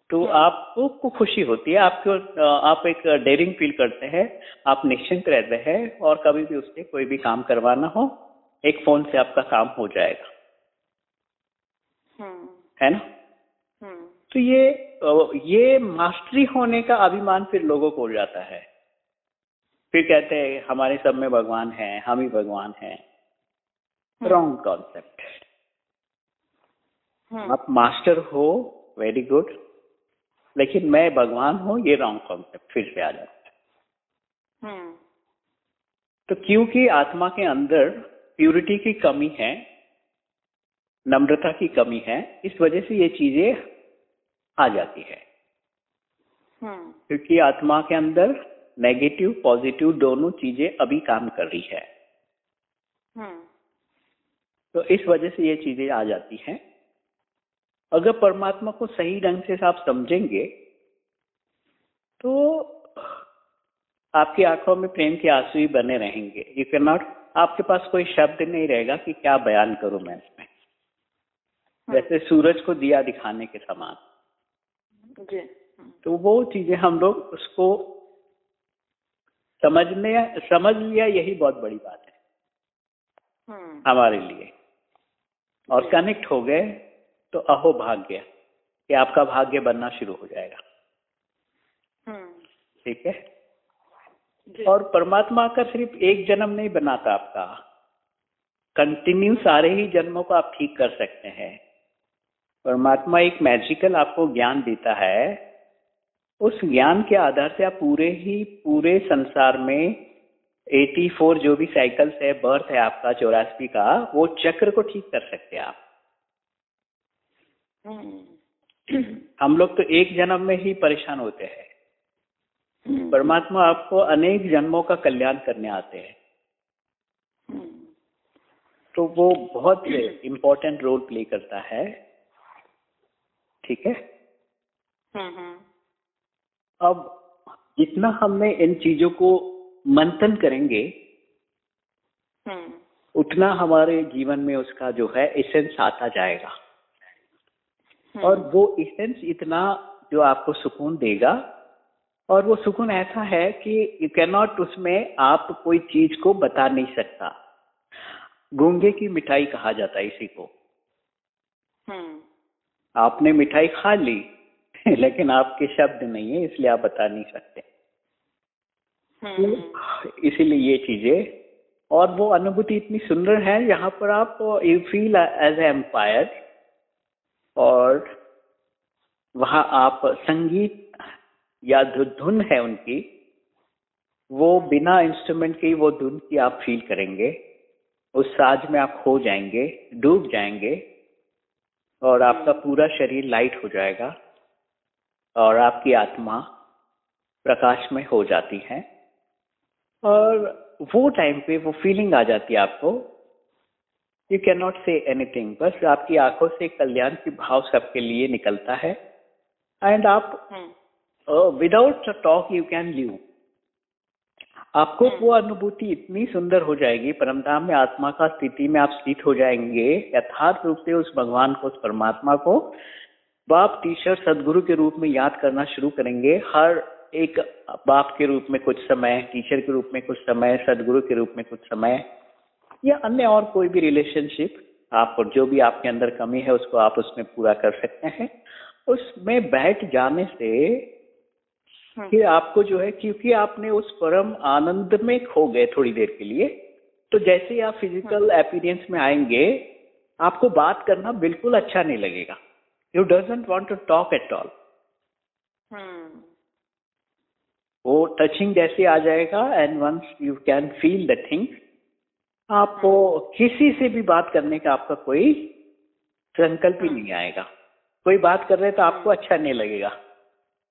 तो हम्म। आपको को खुशी होती है आपको आप एक डेयरिंग फील करते हैं आप निश्चिंत रहते हैं और कभी भी उससे कोई भी काम करवाना हो एक फ़ोन से आपका काम हो जाएगा। हम्म। है ना? हम्म। तो ये ये मास्टरी होने का अभिमान फिर लोगों को हो जाता है। फिर कहते हैं हमारे सब में भगवान है हम ही भगवान हैं। रॉन्ग कॉन्सेप्ट आप मास्टर हो वेरी गुड लेकिन मैं भगवान हूँ ये रॉन्ग कॉन्सेप्ट फिर से आ जाता है हम्म। तो क्योंकि आत्मा के अंदर प्यूरिटी की कमी है नम्रता की कमी है इस वजह से ये चीज़ें आ जाती है। हम्म। क्योंकि आत्मा के अंदर नेगेटिव पॉजिटिव दोनों चीज़ें अभी काम कर रही है। हम्म। तो इस वजह से ये चीज़ें आ जाती हैं। अगर परमात्मा को सही ढंग से आप समझेंगे तो आपकी आँखों में प्रेम के आँसू ही बने रहेंगे। यू कैन नॉट आपके पास कोई शब्द नहीं रहेगा कि क्या बयान करूँ मैं इसमें। जैसे सूरज को दिया दिखाने के समान। जी। तो वो चीज़ें हम लोग उसको समझने समझ लिया यही बहुत बड़ी बात है। हम्म हमारे लिए। और कनेक्ट हो गए। तो अहो भाग्य कि आपका भाग्य बनना शुरू हो जाएगा। हम्म। ठीक है? और परमात्मा का सिर्फ़ एक जन्म नहीं बनाता आपका। कंटिन्यू सारे ही जन्मों को आप ठीक कर सकते हैं। परमात्मा एक मैजिकल आपको ज्ञान देता है। उस ज्ञान के आधार से आप पूरे ही पूरे संसार में 84 जो भी साइकिल्स है बर्थ है आपका चौरासी का वो चक्र को ठीक कर सकते हैं आप। हम लोग तो एक जन्म में ही परेशान होते हैं। हम्म। परमात्मा आपको अनेक जन्मों का कल्याण करने आते हैं। हम्म। तो वो बहुत इम्पोर्टेंट रोल प्ले करता है। ठीक है? हम्म हम्म। अब जितना हमने इन चीज़ों को मंथन करेंगे हम्म। उतना हमारे जीवन में उसका जो है एसेंस आता जाएगा। और वो एसेंस इतना जो आपको सुकून देगा। और वो सुकून ऐसा है कि यू कैन नॉट उसमें आप कोई चीज़ को बता नहीं सकता। गूँगे की मिठाई कहा जाता है इसी को। हम्म। आपने मिठाई खा ली लेकिन आपके शब्द नहीं है इसलिए आप बता नहीं सकते। हम्म। इसीलिए ये चीज़ें और वो अनुभूति इतनी सुंदर है यहाँ पर आप यू फील एज एम्पायर और वहाँ आप संगीत या जो धुन है उनकी, वो बिना इंस्ट्रूमेंट की वो धुन की आप फील करेंगे। उस साज में आप खो जाएँगे, डूब जाएँगे और आपका पूरा शरीर लाइट हो जाएगा और आपकी आत्मा प्रकाश में हो जाती है। और वो टाइम पे वो फीलिंग आ जाती है आपको you can not say anything बस आपकी आँखों से कल्याण की भाव सबके लिए निकलता है। एंड आप हम्म। Without talk you can live आपको वो अनुभूति इतनी सुंदर हो जाएगी परमधाम में आत्मा का स्थिति में आप स्थित हो जाएँगे यथार्थ रूप से उस भगवान को उस परमात्मा को बाप टीचर सदगुरु के रूप में याद करना शुरू करेंगे। हर एक बाप के रूप में कुछ समय टीचर के रूप में कुछ समय सदगुरु के रूप में कुछ समय। या अन्य और कोई भी रिलेशनशिप आप जो भी आपके अंदर कमी है उसको आप उसमें पूरा कर सकते हैं। उसमें बैठ जाने से कि आपको जो है क्योंकि आपने उस परम आनंद में खो गए थोड़ी देर के लिए तो जैसे ही आप फ़िज़िकल अपीरियंस में आएँगे आपको बात करना बिल्कुल अच्छा नहीं लगेगा। You doesn't want to talk at all hmm. वो टचिंग जैसे आ जाएगा and once you can feel the thing आपको किसी से भी बात करने का आपका कोई संकल्प ही नहीं आएगा। कोई बात कर रहे तो आपको अच्छा नहीं लगेगा।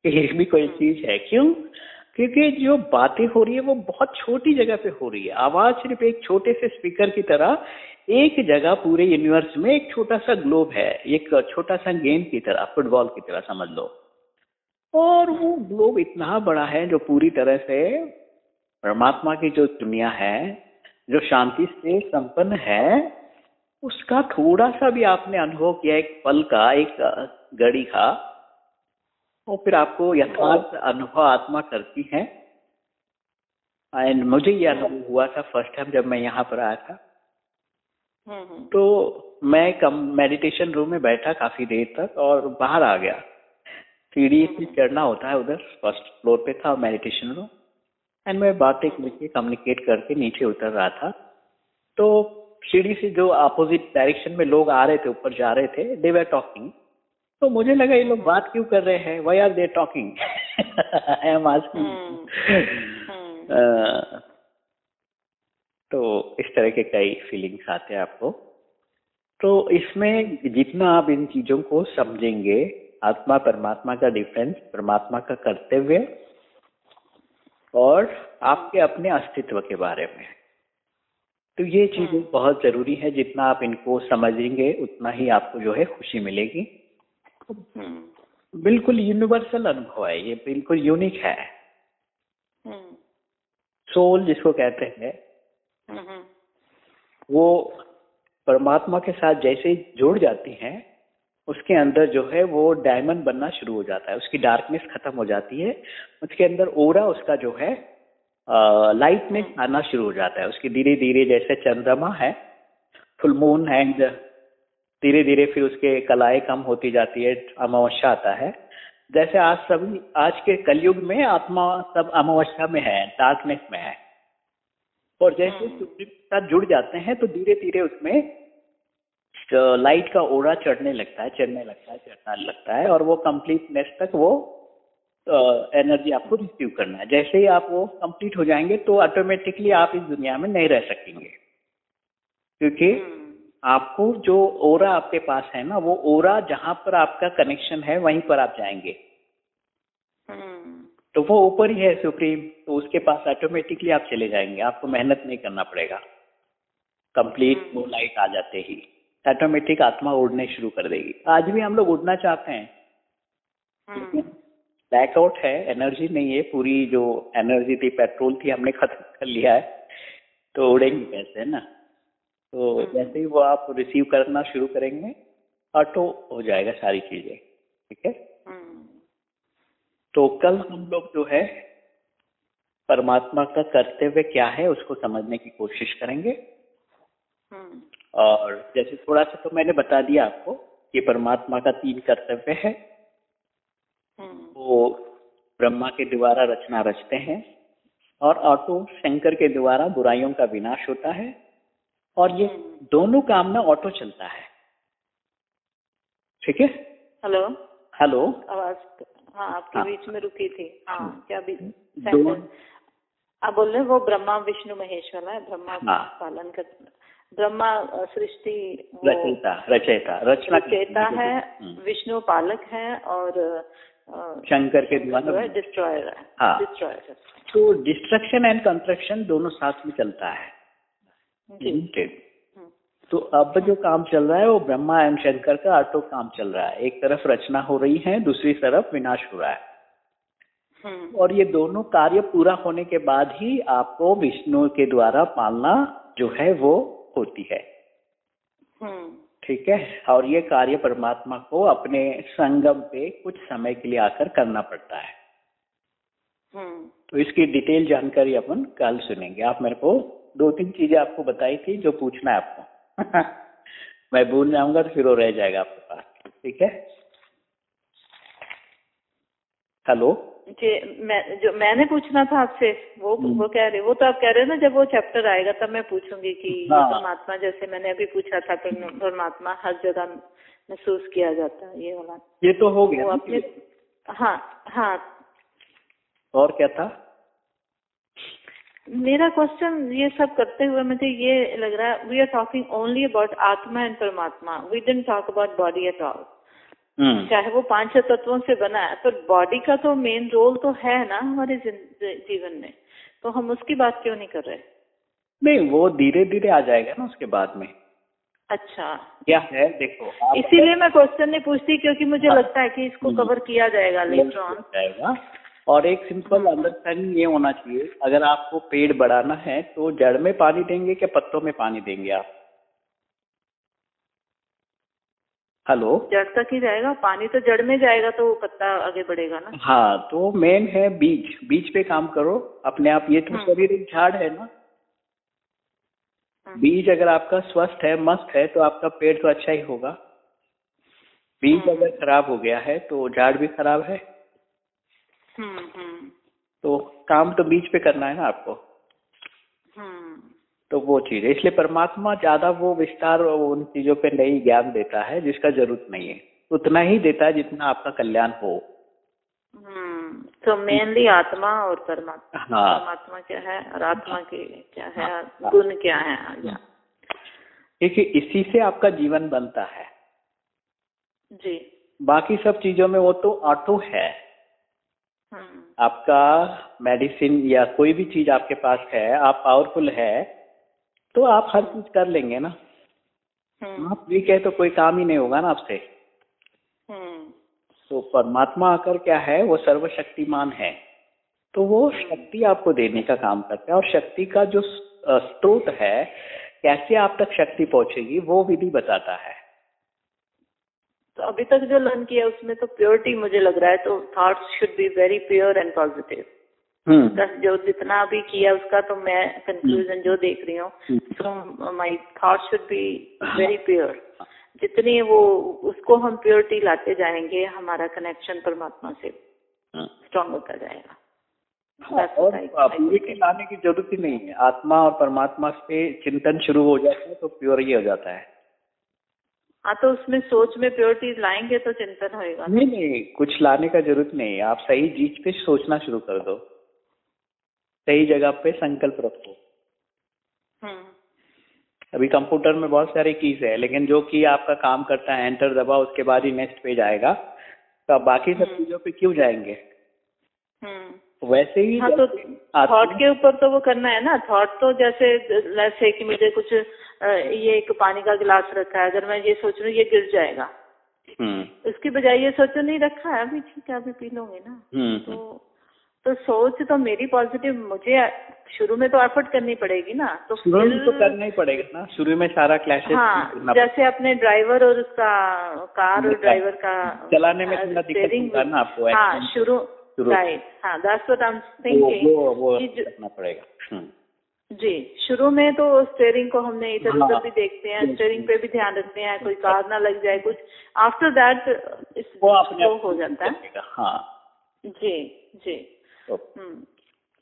ये भी कोई चीज़ है क्यों? क्योंकि जो बातें हो रही है वो बहुत छोटी जगह पे हो रही है। आवाज़ सिर्फ़ एक छोटे से स्पीकर की तरह एक जगह पूरे यूनिवर्स में एक छोटा सा ग्लोब है एक छोटा सा गेम की तरह फुटबॉल की तरह समझ लो। और वो ग्लोब इतना बड़ा है जो पूरी तरह से परमात्मा की जो दुनिया है जो शांति से संपन्न है उसका थोड़ा सा भी आपने अनुभव किया एक पल का एक घड़ी का और फिर आपको यथार्थ अनुभव आत्मा करती है। एंड मुझे ये अनुभव हुआ था फ़र्स्ट टाइम जब मैं यहाँ पर आया था। हम्म, हम्म। तो मैं कम मेडिटेशन रूम में बैठा काफ़ी देर तक और बाहर आ गया। सीढ़ी से चढ़ना होता है उधर फ़र्स्ट फ्लोर पे था मेडिटेशन रूम एंड मैं बातें करके कम्युनिकेट करके नीचे उतर रहा था। तो सीढ़ी से जो अपोजिट डायरेक्शन में लोग आ रहे थे ऊपर जा रहे थे दे वर टॉकिंग तो मुझे लगा ये लोग बात क्यों कर रहे हैं? Why are they talking I am asking तो इस तरह के कई फीलिंग्स आते हैं आपको। तो इसमें जितना आप इन चीज़ों को समझेंगे आत्मा परमात्मा का डिफरेंस परमात्मा का कर्तव्य और आपके अपने अस्तित्व के बारे में तो ये चीज़ें हम्म। बहुत ज़रूरी है जितना आप इनको समझेंगे उतना ही आपको जो है खुशी मिलेगी हम्म। बिल्कुल यूनिवर्सल अनुभव है ये बिल्कुल यूनिक है सोल हम्म। जिसको कहते हैं वो परमात्मा के साथ जैसे जुड़ जाती हैं उसके अंदर जो है वो डायमंड बनना शुरू हो जाता है। उसकी डार्कनेस खत्म हो जाती है। उसके अंदर ओरा उसका जो है लाइटनेस आना शुरू हो जाता है। उसकी धीरे धीरे जैसे चंद्रमा है फुल मून एंड धीरे धीरे फिर उसके कलाएँ कम होती जाती है अमावस्या आता है। जैसे आज सभी आज के कलयुग में आत्मा सब अमावस्या में है डार्कनेस में है। और जैसे हम्म। सूर्य के साथ जुड़ जाते हैं तो धीरे धीरे उसमें लाइट का ओरा चढ़ने लगता है चढ़ने लगता है चढ़ना लगता है और वो कंप्लीटनेस तक वो एनर्जी आपको रिसीव करना है जैसे ही आप वो कंप्लीट हो जाएँगे तो ऑटोमेटिकली आप इस दुनिया में नहीं रह सकेंगे क्योंकि हम्म। आपको जो ओरा आपके पास है ना वो ओरा जहाँ पर आपका कनेक्शन है वहीं पर आप जाएँगे हम्म। तो वो ऊपर ही है सुप्रीम तो उसके पास ऑटोमेटिकली आप चले जाएँगे आपको मेहनत नहीं करना पड़ेगा कंप्लीट हम्म। वो लाइट आ जाते ही ऑटोमेटिक आत्मा उड़ने शुरू कर देगी। आज भी हम लोग उड़ना चाहते हैं। Blackout hmm. है? एनर्जी नहीं है पूरी जो एनर्जी थी पेट्रोल थी हमने खत्म कर लिया है। तो उड़ेंगे कैसे ना? तो हम्म। जैसे ही वो आप रिसीव करना शुरू करेंगे ऑटो हो जाएगा सारी चीज़ें। ठीक है? तो कल हम लोग जो है परमात्मा का कर्तव्य क्या है उसको समझने की कोशिश करेंगे। हम्म। और जैसे थोड़ा सा तो मैंने बता दिया आपको कि परमात्मा का तीन कर्तव्य है। हम्म। वो ब्रह्मा के द्वारा रचना रचते हैं और ऑटो शंकर के द्वारा बुराइयों का विनाश होता है और ये हम्म। दोनों काम ना ऑटो चलता है। ठीक है? हेलो? हेलो? आवाज़ हाँ आपके हाँ, बीच में रुकी थी। हाँ, हाँ क्या आप बोल रहे वो ब्रह्मा विष्णु महेश वाला है ब्रह्मा हाँ, पालन कर ब्रह्मा सृष्टि रचयिता रचयिता रचना रचयिता है हम्म। विष्णु पालक है और शंकर के द्वारा डिस्ट्रॉयर है हाँ। डिस्ट्रॉयर तो डिस्ट्रक्शन एंड कंस्ट्रक्शन दोनों साथ में चलता है। तो अब जो काम चल रहा है वो ब्रह्मा एवं शंकर का आटो काम चल रहा है। एक तरफ़ रचना हो रही है दूसरी तरफ़ विनाश हो रहा है। हम्म। और ये दोनों कार्य पूरा होने के बाद ही आपको विष्णु के द्वारा पालना जो है वो होती है। हम्म। ठीक है? और ये कार्य परमात्मा को अपने संगम पे कुछ समय के लिए आकर करना पड़ता है। हम्म। तो इसकी डिटेल जानकारी अपन कल सुनेंगे। आप मेरे को दो तीन चीज़ें आपको बताई थी जो पूछना है आपको। मैं भूल जाऊँगा तो फिर वो रह जाएगा आपके पास। ठीक है? हेलो? जी मैं जो मैंने पूछना था आपसे वो हम्म। वो कह रहे वो तो आप कह रहे हो ना जब वो चैप्टर आएगा तब मैं पूछूँगी कि हाँ। परमात्मा जैसे मैंने अभी पूछा था परमात्मा हर जगह महसूस किया जाता है ये वाला ये तो हो गया अपने हाँ हाँ। और क्या था? मेरा क्वेश्चन ये सब करते हुए मुझे ये लग रहा है we are talking only about आत्मा एंड परमात्मा we don't talk about body at all hmm चाहे वो पाँच छह तत्वों से बना है तो बॉडी का तो मेन रोल तो है ना हमारे जीवन में। तो हम उसकी बात क्यों नहीं कर रहे? नहीं वो धीरे धीरे आ जाएगा ना उसके बाद में। अच्छा। क्या है? देखो इसीलिए मैं क्वेश्चन नहीं पूछती क्योंकि मुझे हाँ। लगता है कि इसको। कवर किया जाएगा लेटर ऑन जाएगा। और एक सिंपल अंडरस्टैंडिंग ये होना चाहिए अगर आपको पेड़ बढ़ाना है तो जड़ में पानी देंगे क्या पत्तों में पानी देंगे आप? हेलो? जड़ तक ही जाएगा पानी तो जड़ में जाएगा तो वो पत्ता आगे बढ़ेगा ना। हाँ तो मेन है बीज। बीज पे काम करो अपने आप ये तो हम्म। शरीर एक झाड़ है ना? हम्म। बीज अगर आपका स्वस्थ है मस्त है तो आपका पेड़ तो अच्छा ही होगा। बीज हम्म। अगर खराब हो गया है तो झाड़ भी खराब है। हम्म हम्म। तो काम तो बीज पे करना है ना आपको? हम्म तो वो चीज़ है। इसलिए परमात्मा ज़्यादा वो विस्तार उन चीज़ों पे नहीं ज्ञान देता है जिसका ज़रूरत नहीं है। उतना ही देता है जितना आपका कल्याण हो। हम्म तो मेनली आत्मा और परमात्मा। हाँ। परमात्मा क्या है और आत्मा के क्या है हाँ, गुण क्या है या देखिए इसी से आपका जीवन बनता है। जी। बाकी सब चीज़ों में वो तो ऑटो है। हम्म। आपका मेडिसिन या कोई भी चीज़ आपके पास है आप पावरफुल है तो आप हर चीज़ कर लेंगे ना। हम्म। आप वीक है तो कोई काम ही नहीं होगा ना आपसे। हम्म। तो परमात्मा आकर क्या है वो सर्वशक्तिमान है। तो वो शक्ति आपको देने का काम करता है और शक्ति का जो स्रोत है कैसे आप तक शक्ति पहुंचेगी वो विधि बताता है। तो अभी तक जो लर्न किया उसमें तो प्योरिटी मुझे लग रहा है तो thoughts should be very pure and positive hmm. जो जितना अभी किया उसका तो मैं कंक्लूजन जो देख रही हूँ हम्म। तो my thought should be very pure जितनी वो उसको हम प्योरिटी लाते जाएँगे हमारा कनेक्शन परमात्मा से हम्म। स्ट्रांग होता जाएगा। हाँ, और I- I प्योरिटी लाने की ज़रूरत ही नहीं है। आत्मा और परमात्मा से चिंतन शुरू हो जाता है तो प्योर ही हो जाता है। हाँ तो उसमें सोच में प्योरिटी लाएँगे तो चिंतन होएगा। नहीं नहीं कुछ लाने का ज़रूरत नहीं है। आप सही चीज़ पे सोचना शुरू कर दो। सही जगह पे संकल्प रखो। हम्म। अभी कंप्यूटर में बहुत सारे कीज है लेकिन जो की आपका काम करता है एंटर दबाओ उसके बाद ही नेक्स्ट पेज आएगा। तो आप बाकी सब हम्म। चीज़ों पे क्यों जाएँगे? हम्म। वैसे ही हाँ तो थॉट के ऊपर तो वो करना है ना। थॉट तो जैसे जैसे कि मुझे कुछ ये एक पानी का गिलास रखा है अगर मैं ये सोच रही हूँ ये गिर जाएगा। उसकी बजाय ये सोचो नहीं रखा है अभी ठीक है अभी पी लोगे ना। तो तो सोच तो मेरी पॉजिटिव मुझे शुरू में तो एफर्ट करनी पड़ेगी ना तो शुरू में तो करना ही पड़ेगा ना शुरू में सारा क्लैशेस हाँ जैसे अपने ड्राइवर और उसका कार और ड्राइवर का चलाने में थोड़ा दिक्कत ना आपको हाँ शुरू। राइट हाँ that's what I am thinking वो वो करना पड़ेगा हम्म। जी शुरू में तो स्टेयरिंग को हमने इधर हाँ। उधर भी देखते हैं स्टेयरिंग पे भी ध्यान रखते हैं कोई कार ना लग जाए कुछ आफ्टर दैट वो हो जाता है। हाँ। जी जी। तो, हम्म।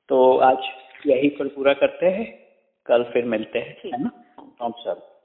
तो आज यही पर पूरा करते हैं। कल फिर मिलते हैं ठीक। है ना? नमस्कार